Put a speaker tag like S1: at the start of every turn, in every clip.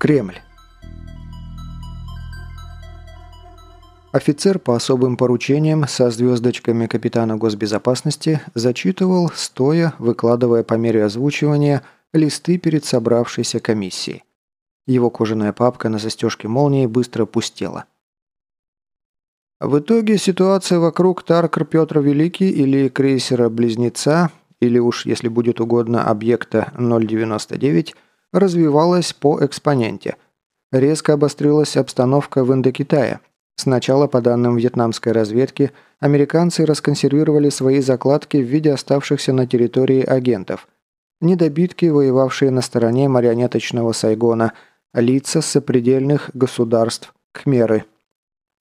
S1: Кремль. Офицер по особым поручениям со звездочками капитана госбезопасности зачитывал, стоя, выкладывая по мере озвучивания листы перед собравшейся комиссией. Его кожаная папка на застежке молнии быстро пустела. В итоге ситуация вокруг Таркер Петр Великий или крейсера-близнеца, или уж, если будет угодно, объекта 099 – развивалась по экспоненте. Резко обострилась обстановка в Индокитае. Сначала, по данным вьетнамской разведки, американцы расконсервировали свои закладки в виде оставшихся на территории агентов. Недобитки, воевавшие на стороне марионеточного Сайгона, лица сопредельных государств, кхмеры.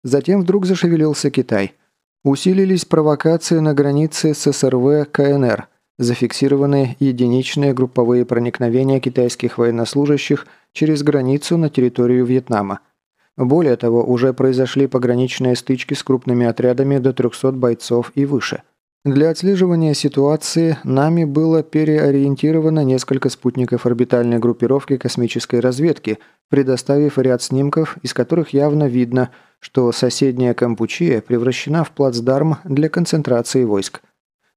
S1: Затем вдруг зашевелился Китай. Усилились провокации на границе с СРВ КНР – Зафиксированы единичные групповые проникновения китайских военнослужащих через границу на территорию Вьетнама. Более того, уже произошли пограничные стычки с крупными отрядами до 300 бойцов и выше. Для отслеживания ситуации нами было переориентировано несколько спутников орбитальной группировки космической разведки, предоставив ряд снимков, из которых явно видно, что соседняя Кампучия превращена в плацдарм для концентрации войск.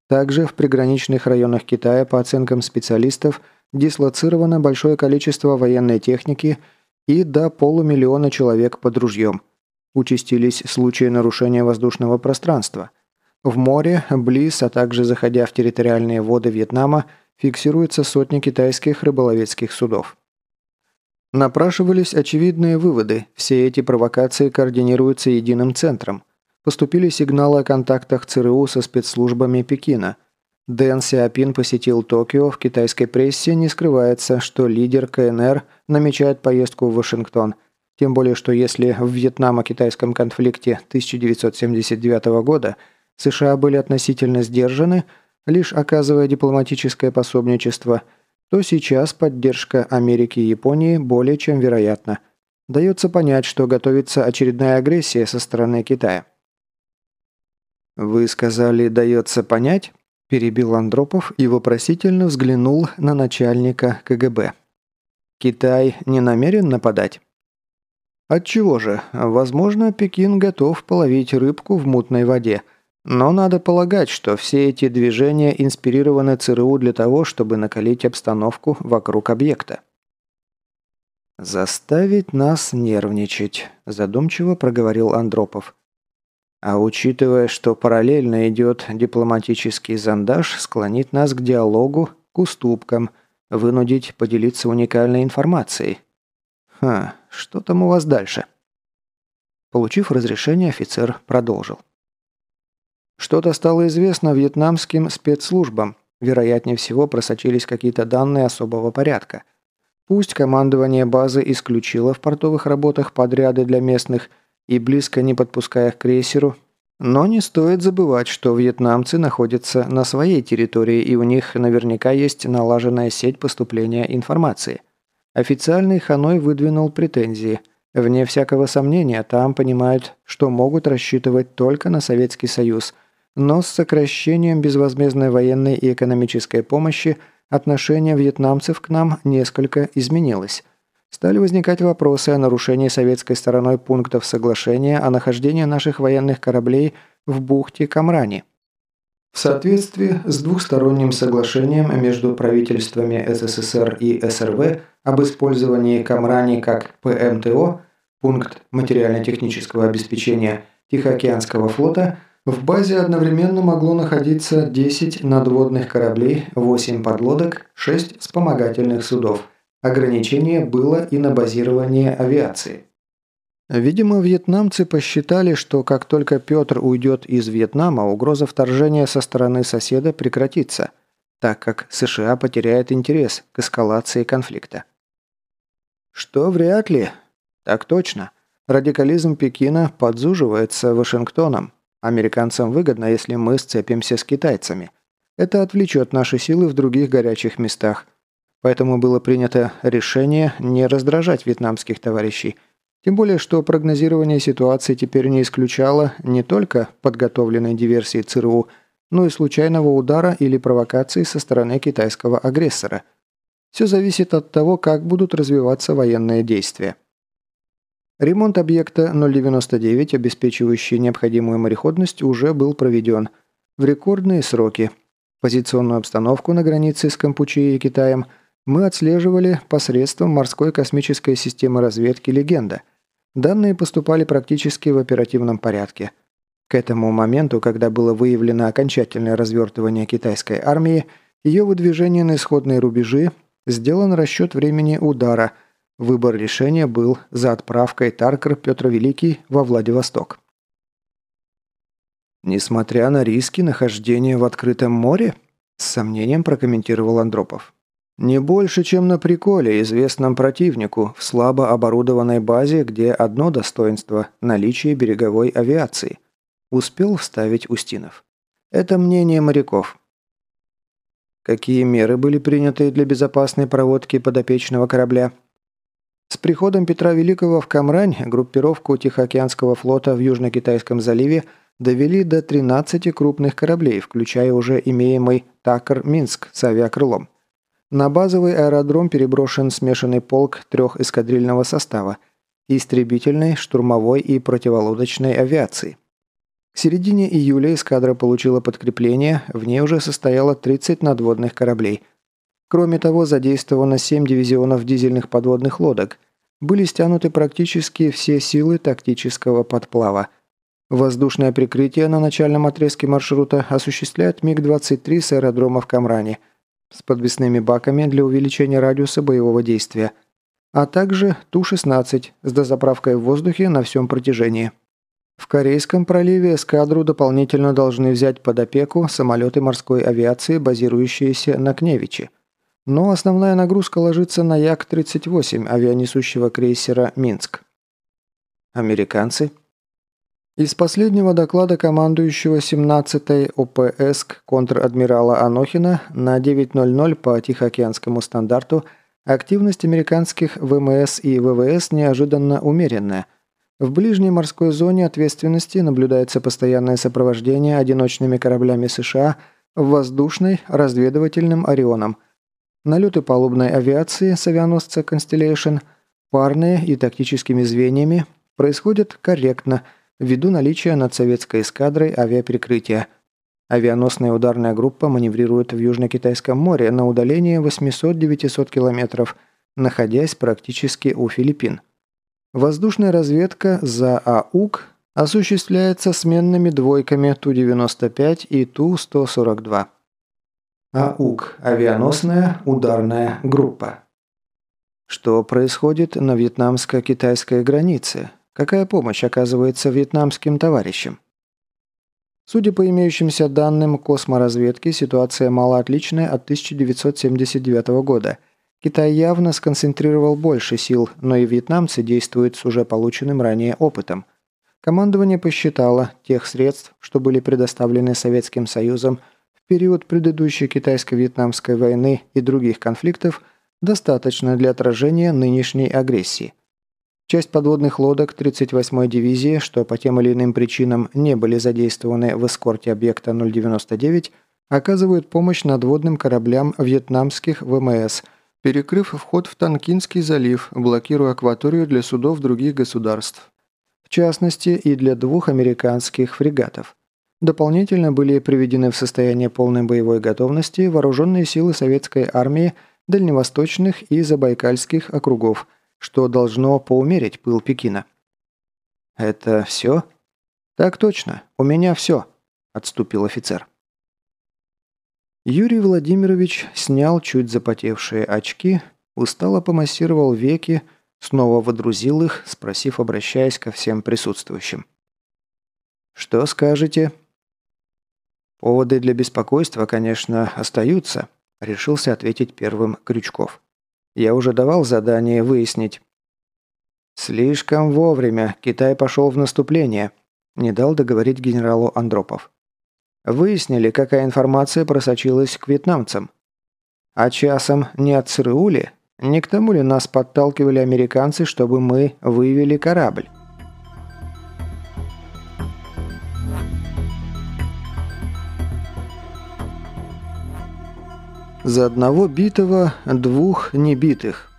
S1: Также в приграничных районах Китая, по оценкам специалистов, дислоцировано большое количество военной техники и до полумиллиона человек под ружьем. Участились случаи нарушения воздушного пространства. В море, близ, а также заходя в территориальные воды Вьетнама, фиксируются сотни китайских рыболовецких судов. Напрашивались очевидные выводы. Все эти провокации координируются единым центром. Поступили сигналы о контактах ЦРУ со спецслужбами Пекина. Дэн Сиапин посетил Токио, в китайской прессе не скрывается, что лидер КНР намечает поездку в Вашингтон. Тем более, что если в Вьетнамо-китайском конфликте 1979 года США были относительно сдержаны, лишь оказывая дипломатическое пособничество, то сейчас поддержка Америки и Японии более чем вероятна. Дается понять, что готовится очередная агрессия со стороны Китая. «Вы сказали, дается понять?» – перебил Андропов и вопросительно взглянул на начальника КГБ. «Китай не намерен нападать?» «Отчего же? Возможно, Пекин готов половить рыбку в мутной воде. Но надо полагать, что все эти движения инспирированы ЦРУ для того, чтобы накалить обстановку вокруг объекта». «Заставить нас нервничать», – задумчиво проговорил Андропов. А учитывая, что параллельно идет дипломатический зондаж, склонит нас к диалогу, к уступкам, вынудить поделиться уникальной информацией. Ха, что там у вас дальше? Получив разрешение, офицер продолжил. Что-то стало известно вьетнамским спецслужбам. Вероятнее всего, просочились какие-то данные особого порядка. Пусть командование базы исключило в портовых работах подряды для местных – и близко не подпуская к крейсеру, но не стоит забывать, что вьетнамцы находятся на своей территории и у них наверняка есть налаженная сеть поступления информации. Официальный Ханой выдвинул претензии. Вне всякого сомнения, там понимают, что могут рассчитывать только на Советский Союз, но с сокращением безвозмездной военной и экономической помощи отношение вьетнамцев к нам несколько изменилось – стали возникать вопросы о нарушении советской стороной пунктов соглашения о нахождении наших военных кораблей в бухте Камрани. В соответствии с двухсторонним соглашением между правительствами СССР и СРВ об использовании Камрани как ПМТО, пункт материально-технического обеспечения Тихоокеанского флота, в базе одновременно могло находиться 10 надводных кораблей, 8 подлодок, 6 вспомогательных судов – Ограничение было и на базирование авиации. Видимо, вьетнамцы посчитали, что как только Петр уйдет из Вьетнама, угроза вторжения со стороны соседа прекратится, так как США потеряет интерес к эскалации конфликта. Что вряд ли. Так точно. Радикализм Пекина подзуживается Вашингтоном. Американцам выгодно, если мы сцепимся с китайцами. Это отвлечет наши силы в других горячих местах – Поэтому было принято решение не раздражать вьетнамских товарищей. Тем более, что прогнозирование ситуации теперь не исключало не только подготовленной диверсии ЦРУ, но и случайного удара или провокации со стороны китайского агрессора. Все зависит от того, как будут развиваться военные действия. Ремонт объекта 099, обеспечивающий необходимую мореходность, уже был проведен в рекордные сроки. Позиционную обстановку на границе с Кампучией и Китаем мы отслеживали посредством морской космической системы разведки «Легенда». Данные поступали практически в оперативном порядке. К этому моменту, когда было выявлено окончательное развертывание китайской армии, ее выдвижение на исходные рубежи, сделан расчет времени удара – Выбор решения был за отправкой Таркер Петр Великий во Владивосток. «Несмотря на риски нахождения в открытом море?» – с сомнением прокомментировал Андропов. «Не больше, чем на приколе, известном противнику, в слабо оборудованной базе, где одно достоинство – наличие береговой авиации», – успел вставить Устинов. «Это мнение моряков». Какие меры были приняты для безопасной проводки подопечного корабля – с приходом Петра Великого в Камрань группировку Тихоокеанского флота в Южно-Китайском заливе довели до 13 крупных кораблей, включая уже имеемый Такер Минск с авиакрылом. На базовый аэродром переброшен смешанный полк трех эскадрильного состава – истребительной, штурмовой и противолодочной авиации. К середине июля эскадра получила подкрепление, в ней уже состояло 30 надводных кораблей – Кроме того, задействовано 7 дивизионов дизельных подводных лодок. Были стянуты практически все силы тактического подплава. Воздушное прикрытие на начальном отрезке маршрута осуществляет МиГ-23 с аэродрома в Камране с подвесными баками для увеличения радиуса боевого действия, а также Ту-16 с дозаправкой в воздухе на всем протяжении. В Корейском проливе эскадру дополнительно должны взять под опеку самолеты морской авиации, базирующиеся на Кневиче – но основная нагрузка ложится на Як-38 авианесущего крейсера «Минск». Американцы. Из последнего доклада командующего 17-й ОПС контр-адмирала Анохина на 9.00 по Тихоокеанскому стандарту активность американских ВМС и ВВС неожиданно умеренная. В ближней морской зоне ответственности наблюдается постоянное сопровождение одиночными кораблями США в воздушной разведывательным «Орионом», Налеты палубной авиации с авианосца Constellation, парные и тактическими звеньями, происходят корректно ввиду наличия над советской эскадрой авиаперекрытия. Авианосная ударная группа маневрирует в Южно-Китайском море на удалении 800-900 километров, находясь практически у Филиппин. Воздушная разведка за АУК осуществляется сменными двойками Ту-95 и Ту-142. АУК – авианосная ударная группа. Что происходит на вьетнамско-китайской границе? Какая помощь оказывается вьетнамским товарищам? Судя по имеющимся данным косморазведки, ситуация мало отличная от 1979 года. Китай явно сконцентрировал больше сил, но и вьетнамцы действуют с уже полученным ранее опытом. Командование посчитало тех средств, что были предоставлены Советским Союзом – период предыдущей китайско-вьетнамской войны и других конфликтов достаточно для отражения нынешней агрессии. Часть подводных лодок 38-й дивизии, что по тем или иным причинам не были задействованы в эскорте объекта 099, оказывают помощь надводным кораблям вьетнамских ВМС, перекрыв вход в Танкинский залив, блокируя акваторию для судов других государств. В частности, и для двух американских фрегатов. Дополнительно были приведены в состояние полной боевой готовности вооруженные силы советской армии дальневосточных и забайкальских округов, что должно поумерить пыл Пекина. «Это все?» «Так точно. У меня все», – отступил офицер. Юрий Владимирович снял чуть запотевшие очки, устало помассировал веки, снова водрузил их, спросив, обращаясь ко всем присутствующим. «Что скажете?» «Поводы для беспокойства, конечно, остаются», – решился ответить первым Крючков. «Я уже давал задание выяснить». «Слишком вовремя Китай пошел в наступление», – не дал договорить генералу Андропов. «Выяснили, какая информация просочилась к вьетнамцам. А часом не от ЦРУ ли? Не к тому ли нас подталкивали американцы, чтобы мы вывели корабль?» За одного битого двух небитых.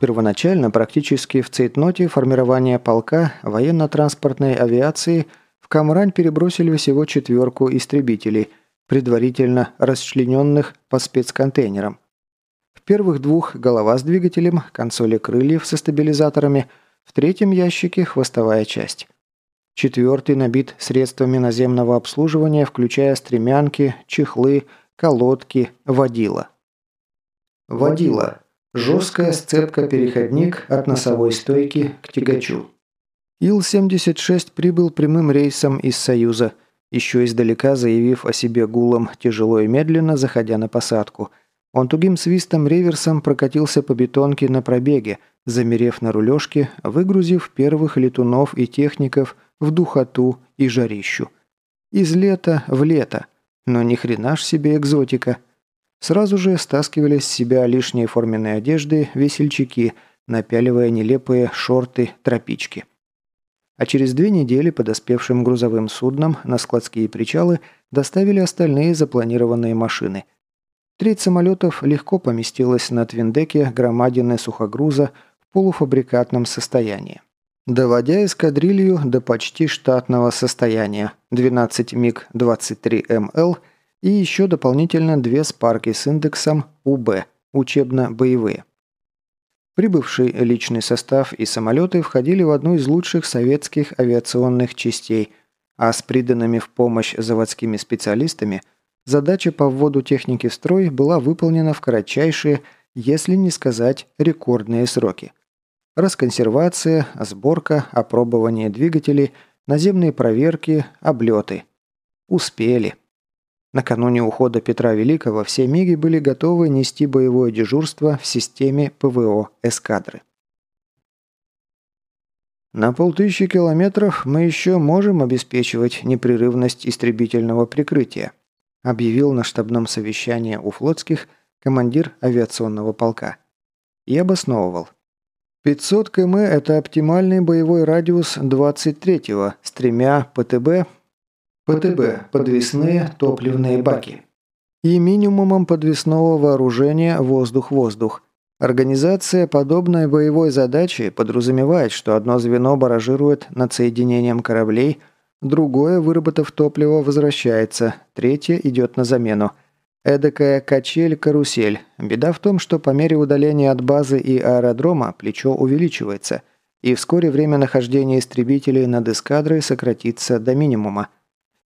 S1: Первоначально практически в цейтноте формирования полка военно-транспортной авиации в Камрань перебросили всего четверку истребителей, предварительно расчлененных по спецконтейнерам. В первых двух голова с двигателем, консоли крыльев со стабилизаторами, в третьем ящике хвостовая часть. Четвертый набит средствами наземного обслуживания, включая стремянки, чехлы, колодки, водила. Водила. Жесткая сцепка-переходник от носовой стойки к тягачу. Ил-76 прибыл прямым рейсом из Союза, еще издалека заявив о себе гулом, тяжело и медленно заходя на посадку. Он тугим свистом реверсом прокатился по бетонке на пробеге, замерев на рулежке, выгрузив первых летунов и техников – в духоту и жарищу. Из лета в лето. Но ни хрена ж себе экзотика. Сразу же стаскивали с себя лишние форменные одежды весельчаки, напяливая нелепые шорты-тропички. А через две недели подоспевшим грузовым судном на складские причалы доставили остальные запланированные машины. Треть самолетов легко поместилась на твиндеке громадины сухогруза в полуфабрикатном состоянии доводя эскадрилью до почти штатного состояния, 12 МиГ-23МЛ и еще дополнительно две спарки с индексом УБ, учебно-боевые. Прибывший личный состав и самолеты входили в одну из лучших советских авиационных частей, а с приданными в помощь заводскими специалистами задача по вводу техники в строй была выполнена в кратчайшие, если не сказать рекордные сроки – Расконсервация, сборка, опробование двигателей, наземные проверки, облеты. Успели. Накануне ухода Петра Великого все МИГи были готовы нести боевое дежурство в системе ПВО эскадры. На полтысячи километров мы еще можем обеспечивать непрерывность истребительного прикрытия, объявил на штабном совещании у флотских командир авиационного полка. И обосновывал – 500 км – это оптимальный боевой радиус 23-го с тремя ПТБ. ПТБ – подвесные топливные баки. И минимумом подвесного вооружения воздух-воздух. Организация подобной боевой задачи подразумевает, что одно звено баражирует над соединением кораблей, другое, выработав топливо, возвращается, третье идет на замену – Эдакая качель-карусель. Беда в том, что по мере удаления от базы и аэродрома плечо увеличивается, и вскоре время нахождения истребителей над эскадрой сократится до минимума.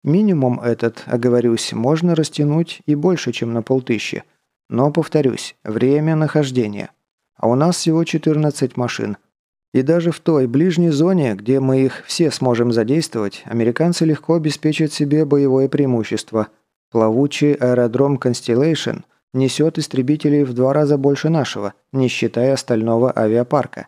S1: Минимум этот, оговорюсь, можно растянуть и больше, чем на полтыщи. Но, повторюсь, время нахождения. А у нас всего 14 машин. И даже в той ближней зоне, где мы их все сможем задействовать, американцы легко обеспечат себе боевое преимущество – Плавучий аэродром Constellation несет истребителей в два раза больше нашего, не считая остального авиапарка.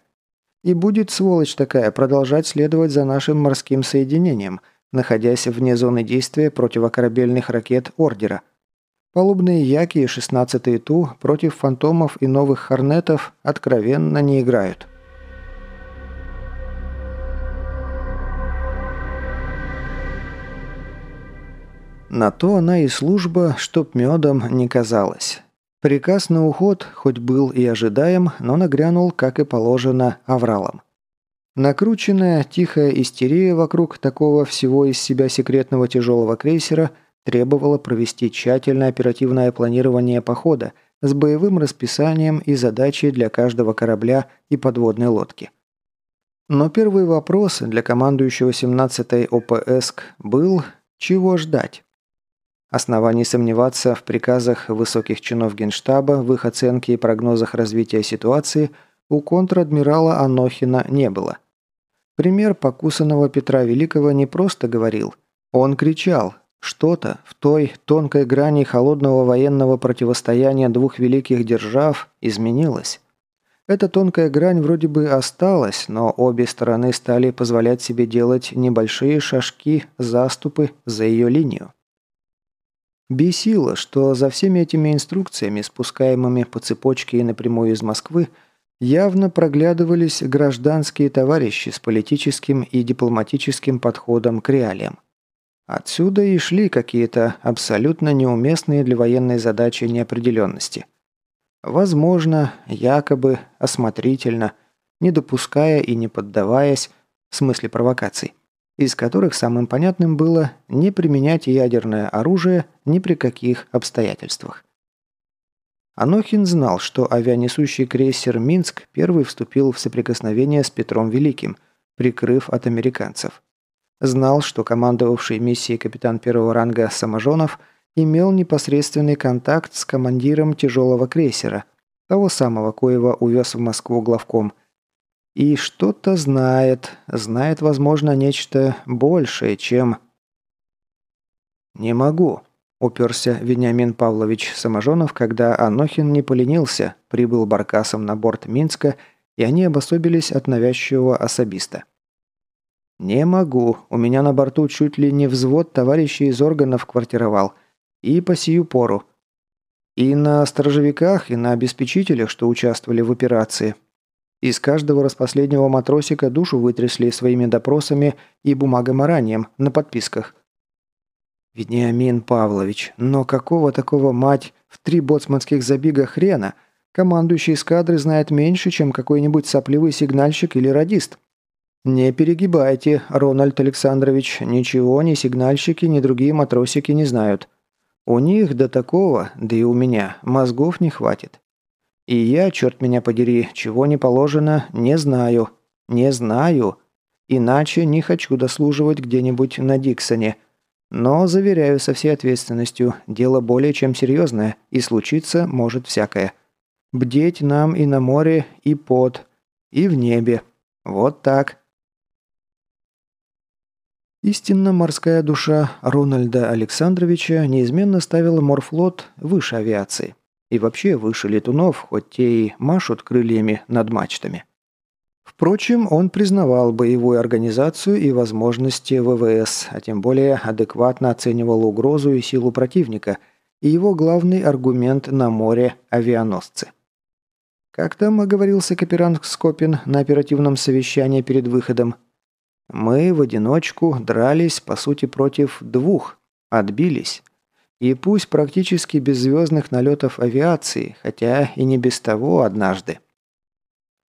S1: И будет сволочь такая продолжать следовать за нашим морским соединением, находясь вне зоны действия противокорабельных ракет Ордера. Палубные Яки и 16-й Ту против фантомов и новых Хорнетов откровенно не играют. На то она и служба, чтоб медом не казалась. Приказ на уход хоть был и ожидаем, но нагрянул, как и положено, авралом. Накрученная тихая истерия вокруг такого всего из себя секретного тяжелого крейсера требовала провести тщательное оперативное планирование похода с боевым расписанием и задачей для каждого корабля и подводной лодки. Но первый вопрос для командующего 17-й ОПСК был «Чего ждать?». Оснований сомневаться в приказах высоких чинов Генштаба, в их оценке и прогнозах развития ситуации у контр-адмирала Анохина не было. Пример покусанного Петра Великого не просто говорил, он кричал. Что-то в той тонкой грани холодного военного противостояния двух великих держав изменилось. Эта тонкая грань вроде бы осталась, но обе стороны стали позволять себе делать небольшие шажки, заступы за ее линию. Бесило, что за всеми этими инструкциями, спускаемыми по цепочке и напрямую из Москвы, явно проглядывались гражданские товарищи с политическим и дипломатическим подходом к реалиям. Отсюда и шли какие-то абсолютно неуместные для военной задачи неопределенности. Возможно, якобы, осмотрительно, не допуская и не поддаваясь, в смысле провокаций, из которых самым понятным было не применять ядерное оружие ни при каких обстоятельствах. Анохин знал, что авианесущий крейсер «Минск» первый вступил в соприкосновение с Петром Великим, прикрыв от американцев. Знал, что командовавший миссией капитан первого ранга Саможонов имел непосредственный контакт с командиром тяжелого крейсера, того самого, коего увез в Москву главком. И что-то знает, знает, возможно, нечто большее, чем... «Не могу», Уперся Вениамин Павлович Саможонов, когда Анохин не поленился, прибыл баркасом на борт Минска, и они обособились от навязчивого особиста. «Не могу. У меня на борту чуть ли не взвод товарищей из органов квартировал. И по сию пору. И на сторожевиках, и на обеспечителях, что участвовали в операции. Из каждого распоследнего матросика душу вытрясли своими допросами и бумагоморанием на подписках. «Вениамин Павлович, но какого такого мать в три боцманских забега хрена? Командующий эскадры знает меньше, чем какой-нибудь сопливый сигнальщик или радист». «Не перегибайте, Рональд Александрович, ничего ни сигнальщики, ни другие матросики не знают. У них до такого, да и у меня, мозгов не хватит. И я, черт меня подери, чего не положено, не знаю. Не знаю. Иначе не хочу дослуживать где-нибудь на Диксоне. Но, заверяю со всей ответственностью, дело более чем серьезное, и случиться может всякое. Бдеть нам и на море, и под, и в небе. Вот так. Истинно морская душа Рональда Александровича неизменно ставила морфлот выше авиации. И вообще выше летунов, хоть те и машут крыльями над мачтами. Впрочем, он признавал боевую организацию и возможности ВВС, а тем более адекватно оценивал угрозу и силу противника, и его главный аргумент на море – авианосцы. Как там оговорился Каперанг Скопин на оперативном совещании перед выходом? Мы в одиночку дрались, по сути, против двух, отбились. И пусть практически без звездных налетов авиации, хотя и не без того однажды.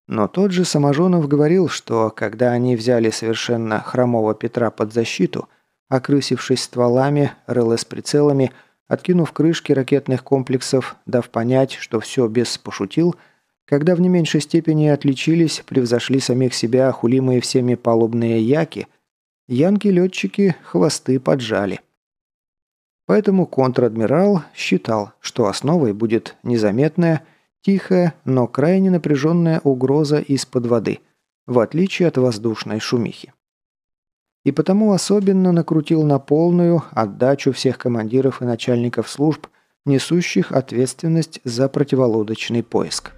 S1: Но тот же Саможонов говорил, что когда они взяли совершенно хромого Петра под защиту, окрысившись стволами, РЛС-прицелами, откинув крышки ракетных комплексов, дав понять, что все без пошутил, когда в не меньшей степени отличились, превзошли самих себя хулимые всеми палубные яки, янки-летчики хвосты поджали. Поэтому контр-адмирал считал, что основой будет незаметная, Тихая, но крайне напряженная угроза из-под воды, в отличие от воздушной шумихи. И потому особенно накрутил на полную отдачу всех командиров и начальников служб, несущих ответственность за противолодочный поиск.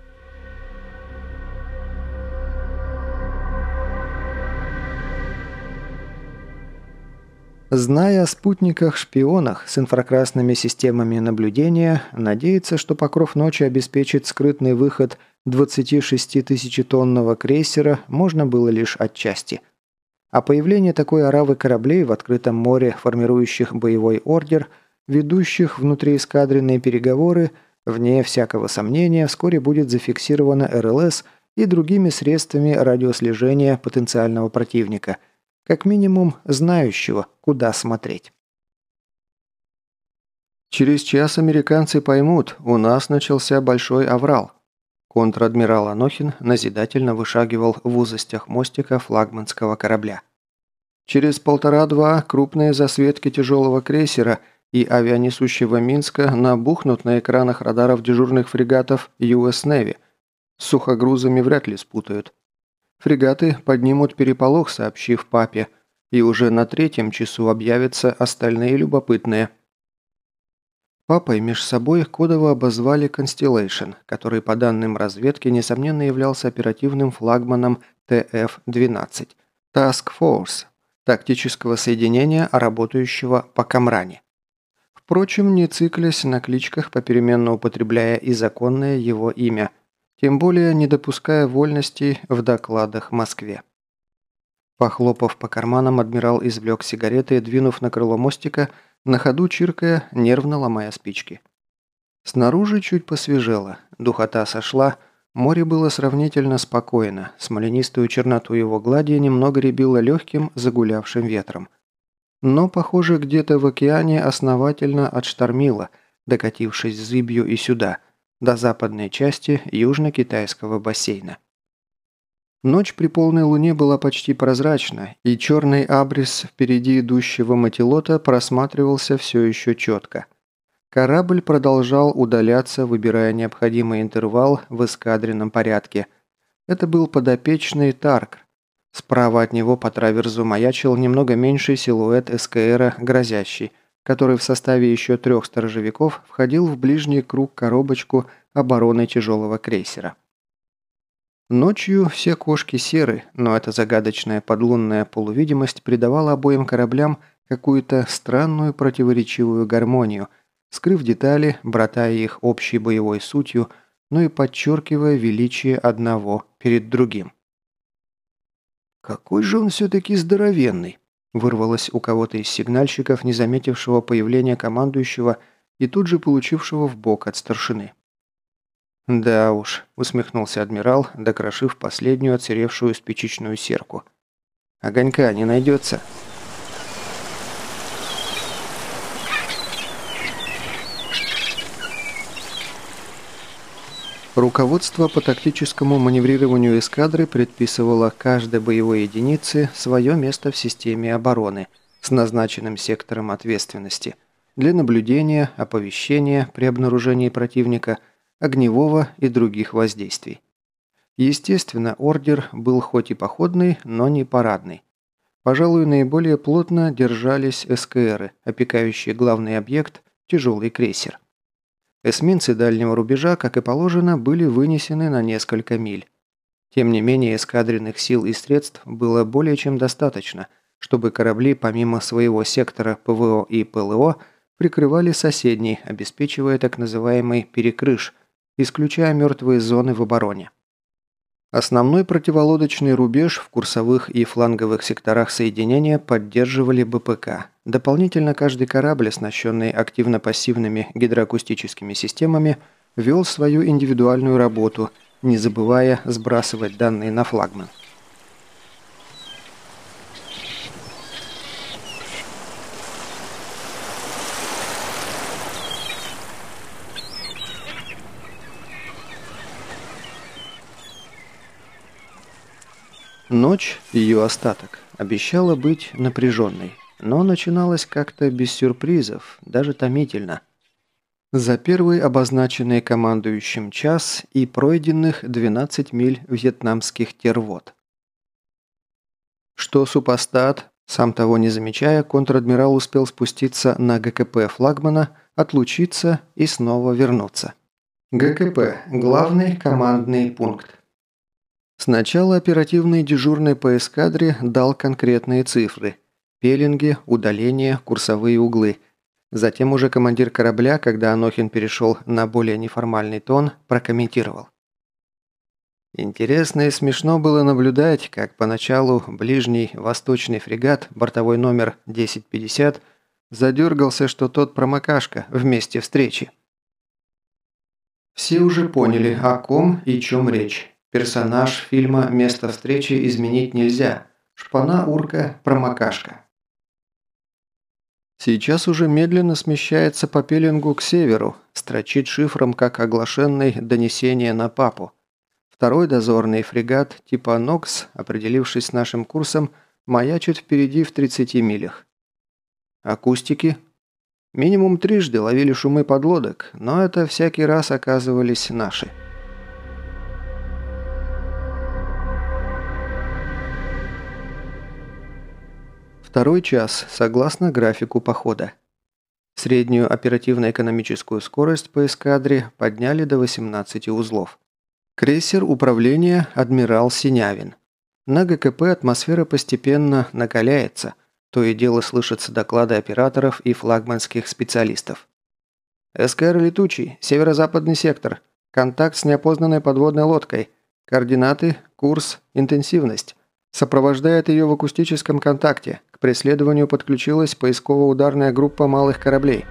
S1: Зная о спутниках-шпионах с инфракрасными системами наблюдения, надеется, что покров ночи обеспечит скрытный выход 26-тысячетонного крейсера можно было лишь отчасти. А появление такой оравы кораблей в открытом море, формирующих боевой ордер, ведущих внутриэскадренные переговоры, вне всякого сомнения, вскоре будет зафиксировано РЛС и другими средствами радиослежения потенциального противника – как минимум, знающего, куда смотреть. Через час американцы поймут, у нас начался большой аврал. Контр-адмирал Анохин назидательно вышагивал в узостях мостика флагманского корабля. Через полтора-два крупные засветки тяжелого крейсера и авианесущего Минска набухнут на экранах радаров дежурных фрегатов US Navy. С сухогрузами вряд ли спутают. Фрегаты поднимут переполох, сообщив папе, и уже на третьем часу объявятся остальные любопытные. Папой меж собой кодово обозвали Constellation, который по данным разведки несомненно являлся оперативным флагманом ТФ-12 Task Force, тактического соединения, работающего по Камране. Впрочем, не циклясь на кличках, попеременно употребляя и законное его имя – тем более не допуская вольностей в докладах Москве. Похлопав по карманам, адмирал извлек сигареты, двинув на крыло мостика, на ходу чиркая, нервно ломая спички. Снаружи чуть посвежело, духота сошла, море было сравнительно спокойно, смоленистую черноту его глади немного ребило легким, загулявшим ветром. Но, похоже, где-то в океане основательно отштормило, докатившись зыбью и сюда, до западной части южно-китайского бассейна. Ночь при полной луне была почти прозрачна, и черный абрис впереди идущего матилота просматривался все еще четко. Корабль продолжал удаляться, выбирая необходимый интервал в эскадренном порядке. Это был подопечный Тарк. Справа от него по траверзу маячил немного меньший силуэт СКРа «Грозящий», который в составе еще трех сторожевиков входил в ближний круг коробочку обороны тяжелого крейсера. Ночью все кошки серы, но эта загадочная подлунная полувидимость придавала обоим кораблям какую-то странную противоречивую гармонию, скрыв детали, братая их общей боевой сутью, но и подчеркивая величие одного перед другим. «Какой же он все-таки здоровенный!» Вырвалось у кого-то из сигнальщиков, не заметившего появления командующего и тут же получившего в бок от старшины. «Да уж», – усмехнулся адмирал, докрошив последнюю отсыревшую спичечную серку. «Огонька не найдется?» Руководство по тактическому маневрированию эскадры предписывало каждой боевой единице свое место в системе обороны с назначенным сектором ответственности для наблюдения, оповещения при обнаружении противника – огневого и других воздействий. Естественно, ордер был хоть и походный, но не парадный. Пожалуй, наиболее плотно держались СКРы, опекающие главный объект – тяжелый крейсер. Эсминцы дальнего рубежа, как и положено, были вынесены на несколько миль. Тем не менее, эскадренных сил и средств было более чем достаточно, чтобы корабли помимо своего сектора ПВО и ПЛО прикрывали соседний, обеспечивая так называемый «перекрыш», исключая мертвые зоны в обороне. Основной противолодочный рубеж в курсовых и фланговых секторах соединения поддерживали БПК. Дополнительно каждый корабль, оснащенный активно-пассивными гидроакустическими системами, вел свою индивидуальную работу, не забывая сбрасывать данные на флагман. Ночь, ее остаток, обещала быть напряженной, но начиналась как-то без сюрпризов, даже томительно. За первый обозначенный командующим час и пройденных 12 миль вьетнамских тервод. Что супостат, сам того не замечая, контр-адмирал успел спуститься на ГКП флагмана, отлучиться и снова вернуться. ГКП – главный командный пункт. Сначала оперативный дежурный по эскадре дал конкретные цифры – пеленги, удаления, курсовые углы. Затем уже командир корабля, когда Анохин перешел на более неформальный тон, прокомментировал. Интересно и смешно было наблюдать, как поначалу ближний восточный фрегат, бортовой номер 1050, задергался, что тот промокашка в месте встречи. Все уже поняли, о ком и чем речь. Персонаж фильма «Место встречи» изменить нельзя. Шпана, урка, промокашка. Сейчас уже медленно смещается по пеленгу к северу, строчит шифром как оглашенный донесение на папу. Второй дозорный фрегат типа «Нокс», определившись с нашим курсом, маячит впереди в 30 милях. Акустики. Минимум трижды ловили шумы подлодок, но это всякий раз оказывались наши. Второй час, согласно графику похода. Среднюю оперативно-экономическую скорость по эскадре подняли до 18 узлов. Крейсер управления «Адмирал Синявин». На ГКП атмосфера постепенно накаляется, то и дело слышатся доклады операторов и флагманских специалистов. СКР «Летучий», северо-западный сектор, контакт с неопознанной подводной лодкой, координаты, курс, интенсивность. Сопровождает ее в акустическом контакте. К преследованию подключилась поисково-ударная группа малых кораблей.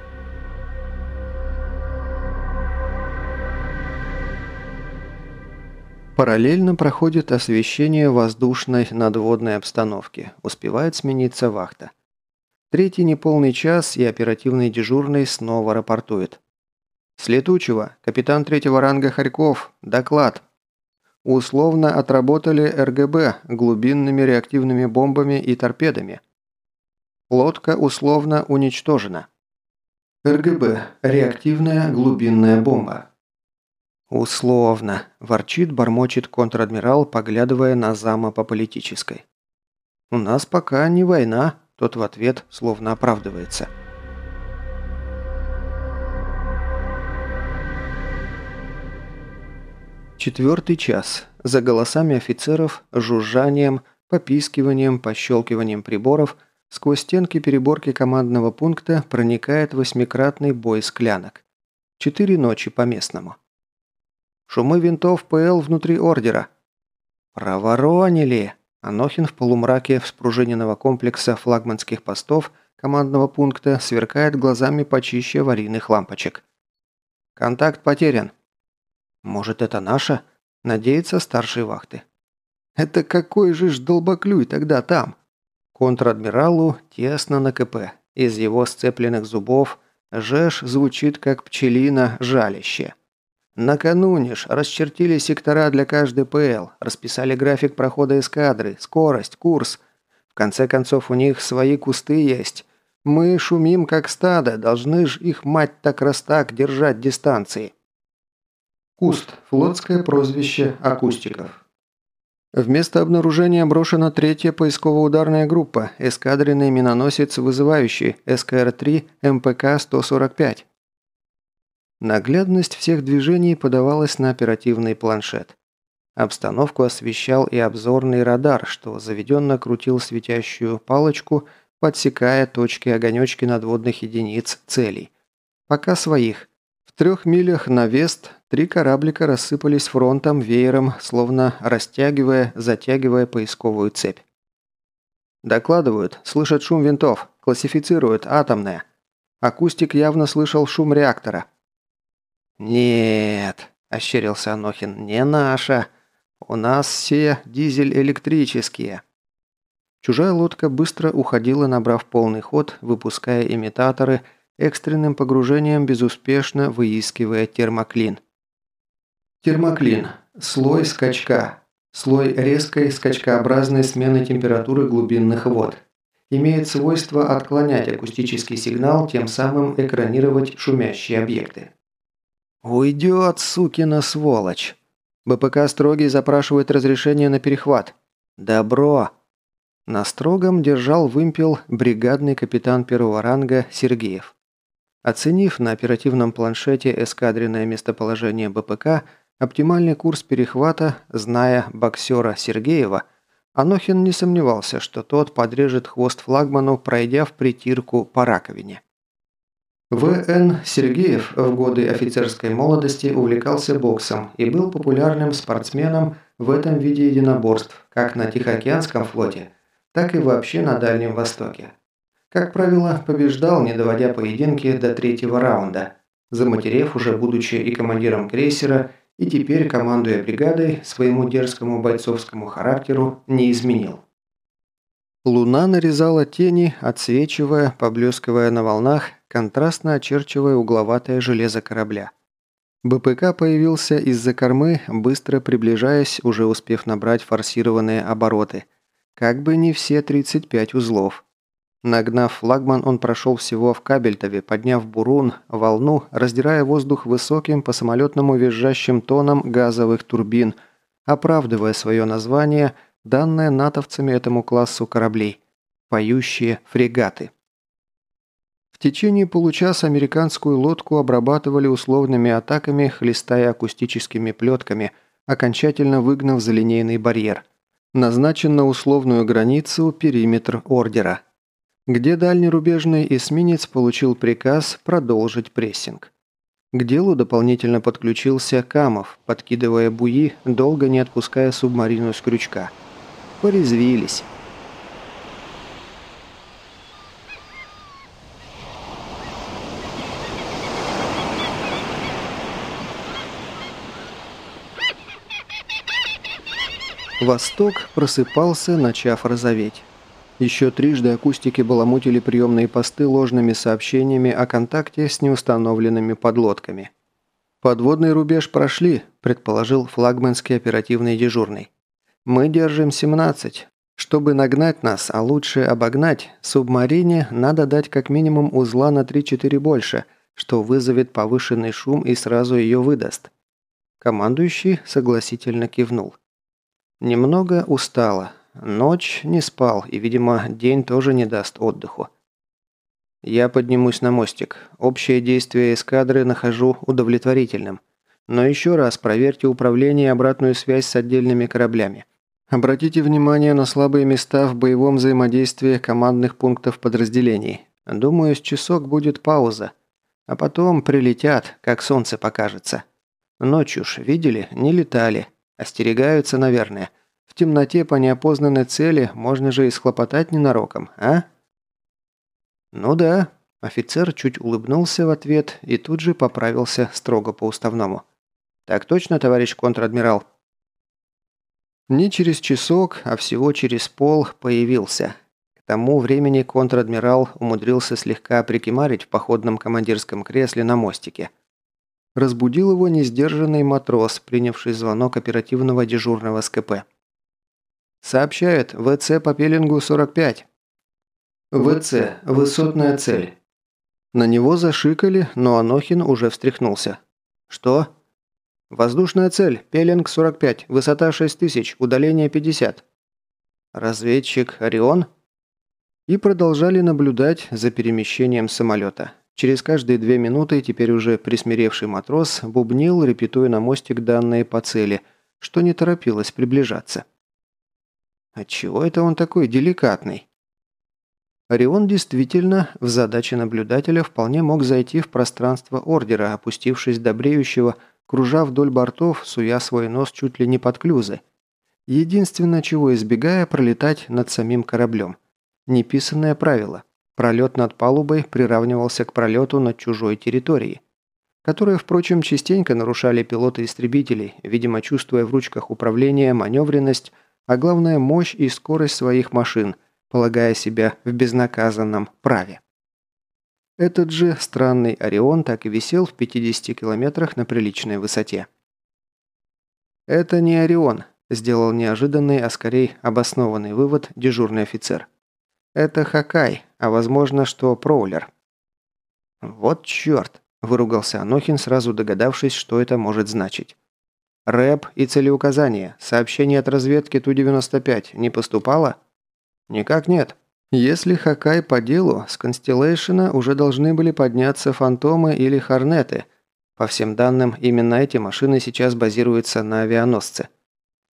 S1: Параллельно проходит освещение воздушной надводной обстановки. Успевает смениться вахта. Третий неполный час и оперативный дежурный снова рапортует. «С. Капитан третьего ранга Харьков. Доклад. Условно отработали РГБ глубинными реактивными бомбами и торпедами. Лодка условно уничтожена. РГБ – реактивная глубинная бомба. «Условно», – ворчит, бормочет контр-адмирал, поглядывая на зама по политической. «У нас пока не война», – тот в ответ словно оправдывается. Четвертый час. За голосами офицеров, жужжанием, попискиванием, пощелкиванием приборов сквозь стенки переборки командного пункта проникает восьмикратный бой склянок. Четыре ночи по местному. Шумы винтов ПЛ внутри ордера. Проворонили! Анохин в полумраке вспружиненного комплекса флагманских постов командного пункта сверкает глазами почище аварийных лампочек. Контакт потерян. «Может, это наша?» – надеется старший вахты. «Это какой же ж долбоклюй тогда там?» Контр-адмиралу тесно на КП. Из его сцепленных зубов жеш звучит как пчелина жалище. Накануне ж расчертили сектора для каждой ПЛ, расписали график прохода эскадры, скорость, курс. В конце концов, у них свои кусты есть. Мы шумим как стадо, должны ж их мать так раз так держать дистанции. Куст – флотское прозвище акустиков. В место обнаружения брошена третья поисково-ударная группа, эскадренный миноносец вызывающий СКР-3 МПК-145. Наглядность всех движений подавалась на оперативный планшет. Обстановку освещал и обзорный радар, что заведенно крутил светящую палочку, подсекая точки-огонечки надводных единиц целей. Пока своих – в трех милях на вест три кораблика рассыпались фронтом веером, словно растягивая, затягивая поисковую цепь. Докладывают, слышат шум винтов, классифицируют атомное. Акустик явно слышал шум реактора. «Нет», – ощерился Анохин, – «не наша. У нас все дизель-электрические». Чужая лодка быстро уходила, набрав полный ход, выпуская имитаторы – экстренным погружением безуспешно выискивая термоклин. Термоклин. Слой скачка. Слой резкой скачкообразной смены температуры глубинных вод. Имеет свойство отклонять акустический сигнал, тем самым экранировать шумящие объекты. «Уйдет, сукина сволочь!» БПК «Строгий» запрашивает разрешение на перехват. «Добро!» На строгом держал вымпел бригадный капитан первого ранга Сергеев. Оценив на оперативном планшете эскадренное местоположение БПК, оптимальный курс перехвата, зная боксера Сергеева, Анохин не сомневался, что тот подрежет хвост флагману, пройдя в притирку по раковине. В.Н. Сергеев в годы офицерской молодости увлекался боксом и был популярным спортсменом в этом виде единоборств как на Тихоокеанском флоте, так и вообще на Дальнем Востоке. Как правило, побеждал, не доводя поединки до третьего раунда, заматерев уже будучи и командиром крейсера, и теперь, командуя бригадой, своему дерзкому бойцовскому характеру не изменил. Луна нарезала тени, отсвечивая, поблескивая на волнах, контрастно очерчивая угловатое железо корабля. БПК появился из-за кормы, быстро приближаясь, уже успев набрать форсированные обороты. Как бы не все 35 узлов. Нагнав флагман, он прошел всего в Кабельтове, подняв бурун, волну, раздирая воздух высоким по самолетному визжащим тоном газовых турбин, оправдывая свое название, данное натовцами этому классу кораблей – поющие фрегаты. В течение получаса американскую лодку обрабатывали условными атаками, хлестая акустическими плетками, окончательно выгнав за линейный барьер. Назначен на условную границу периметр ордера – где дальнерубежный эсминец получил приказ продолжить прессинг. К делу дополнительно подключился Камов, подкидывая буи, долго не отпуская субмарину с крючка. Порезвились. Восток просыпался, начав розоветь. Еще трижды акустики баламутили приемные посты ложными сообщениями о контакте с неустановленными подлодками. «Подводный рубеж прошли», – предположил флагманский оперативный дежурный. «Мы держим 17. Чтобы нагнать нас, а лучше обогнать, субмарине надо дать как минимум узла на 3-4 больше, что вызовет повышенный шум и сразу ее выдаст». Командующий согласительно кивнул. Немного устала. Ночь не спал, и, видимо, день тоже не даст отдыху. Я поднимусь на мостик. Общее действие эскадры нахожу удовлетворительным. Но еще раз проверьте управление и обратную связь с отдельными кораблями. Обратите внимание на слабые места в боевом взаимодействии командных пунктов подразделений. Думаю, с часок будет пауза. А потом прилетят, как солнце покажется. Ночью ж, видели, не летали. Остерегаются, наверное. В темноте по неопознанной цели можно же и схлопотать ненароком, а? Ну да. Офицер чуть улыбнулся в ответ и тут же поправился строго по уставному. Так точно, товарищ контр-адмирал? Не через часок, а всего через пол появился. К тому времени контр-адмирал умудрился слегка прикимарить в походном командирском кресле на мостике – Разбудил его несдержанный матрос, принявший звонок оперативного дежурного с КП. «Сообщает, ВЦ по пеленгу 45». «ВЦ. Высотная цель». На него зашикали, но Анохин уже встряхнулся. «Что?» «Воздушная цель. Пеленг 45. Высота 6000. Удаление 50». «Разведчик Орион?» И продолжали наблюдать за перемещением самолета. Через каждые две минуты теперь уже присмиревший матрос бубнил, репетуя на мостик данные по цели, что не торопилось приближаться. Отчего это он такой деликатный? Орион действительно в задаче наблюдателя вполне мог зайти в пространство Ордера, опустившись до бреющего, кружа вдоль бортов, суя свой нос чуть ли не под клюзы. Единственное, чего избегая, пролетать над самим кораблем. Неписанное правило – Пролет над палубой приравнивался к пролету над чужой территорией, которые, впрочем, частенько нарушали пилоты истребителей, видимо, чувствуя в ручках управления маневренность, а главное мощь и скорость своих машин, полагая себя в безнаказанном праве. Этот же странный Орион так и висел в 50 километрах на приличной высоте. «Это не Орион», – сделал неожиданный, а скорее обоснованный вывод дежурный офицер. «Это Хакай, а возможно, что Проулер. «Вот черт!» – выругался Анохин, сразу догадавшись, что это может значить. «Рэп и целеуказания. Сообщение от разведки Ту-95 не поступало?» «Никак нет. Если Хакай по делу, с Констеллейшена уже должны были подняться Фантомы или Хорнеты. По всем данным, именно эти машины сейчас базируются на авианосце.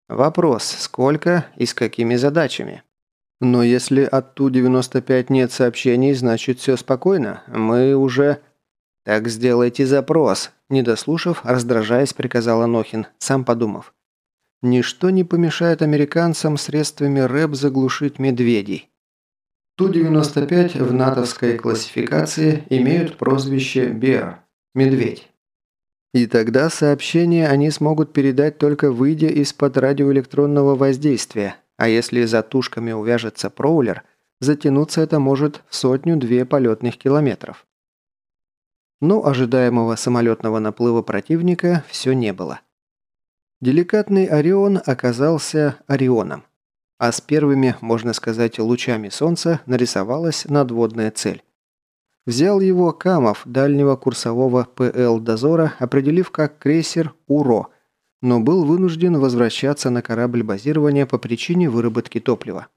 S1: Вопрос, сколько и с какими задачами?» Но если от Ту-95 нет сообщений, значит все спокойно. Мы уже... Так сделайте запрос. Не дослушав, раздражаясь, приказал Анохин, сам подумав. Ничто не помешает американцам средствами РЭП заглушить медведей. Ту-95 в натовской классификации имеют прозвище «Бер» – «Медведь». И тогда сообщение они смогут передать только выйдя из-под радиоэлектронного воздействия, а если за тушками увяжется проулер, затянуться это может в сотню-две полетных километров. Но ожидаемого самолетного наплыва противника все не было. Деликатный Орион оказался Орионом, а с первыми, можно сказать, лучами солнца нарисовалась надводная цель. Взял его Камов дальнего курсового ПЛ «Дозора», определив как крейсер «Уро», но был вынужден возвращаться на корабль базирования по причине выработки топлива.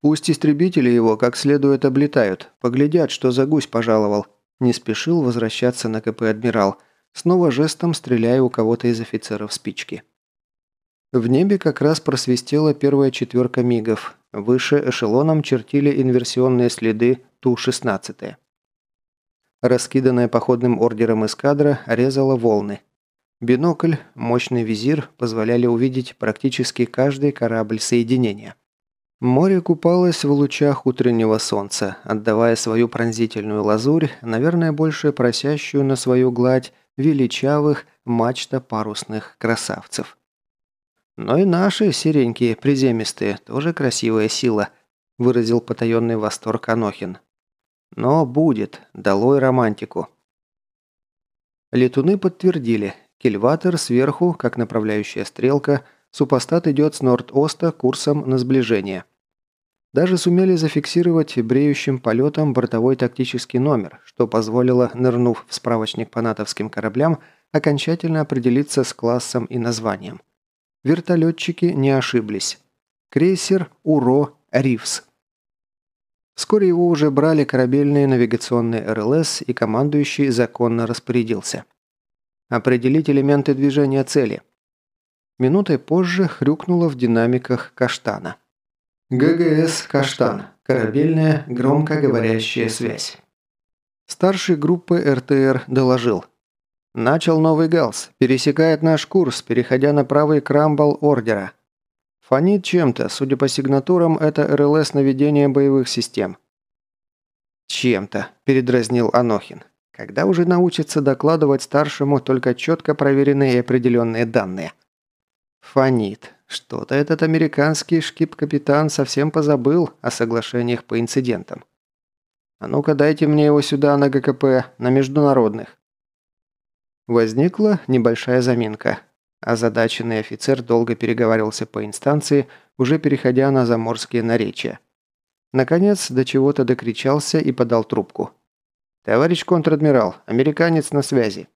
S1: Пусть истребители его как следует облетают, поглядят, что за гусь пожаловал. Не спешил возвращаться на КП «Адмирал», снова жестом стреляя у кого-то из офицеров спички. В небе как раз просвистела первая четверка мигов. Выше эшелоном чертили инверсионные следы Ту-16. Раскиданная походным ордером эскадра резала волны. Бинокль, мощный визир позволяли увидеть практически каждый корабль соединения. Море купалось в лучах утреннего солнца, отдавая свою пронзительную лазурь, наверное, больше просящую на свою гладь величавых мачта-парусных красавцев. Но и наши серенькие, приземистые, тоже красивая сила, выразил потаенный восторг Анохин. Но будет, долой романтику. Летуны подтвердили, кильватер сверху, как направляющая стрелка, супостат идет с норд-оста курсом на сближение. Даже сумели зафиксировать бреющим полетом бортовой тактический номер, что позволило, нырнув в справочник по натовским кораблям, окончательно определиться с классом и названием. Вертолетчики не ошиблись. Крейсер «Уро Ривс». Вскоре его уже брали корабельные навигационные РЛС, и командующий законно распорядился. Определить элементы движения цели. Минутой позже хрюкнуло в динамиках каштана. ГГС «Каштан». Корабельная громкоговорящая связь. Старший группы РТР доложил. Начал новый галс. Пересекает наш курс, переходя на правый крамбл ордера. Фонит чем-то, судя по сигнатурам, это РЛС наведения боевых систем. «Чем-то», – передразнил Анохин. «Когда уже научится докладывать старшему только четко проверенные и определенные данные?» «Фонит. Что-то этот американский шкип-капитан совсем позабыл о соглашениях по инцидентам. А ну-ка дайте мне его сюда на ГКП, на международных. Возникла небольшая заминка. Озадаченный офицер долго переговаривался по инстанции, уже переходя на заморские наречия. Наконец, до чего-то докричался и подал трубку. «Товарищ контр-адмирал, американец на связи».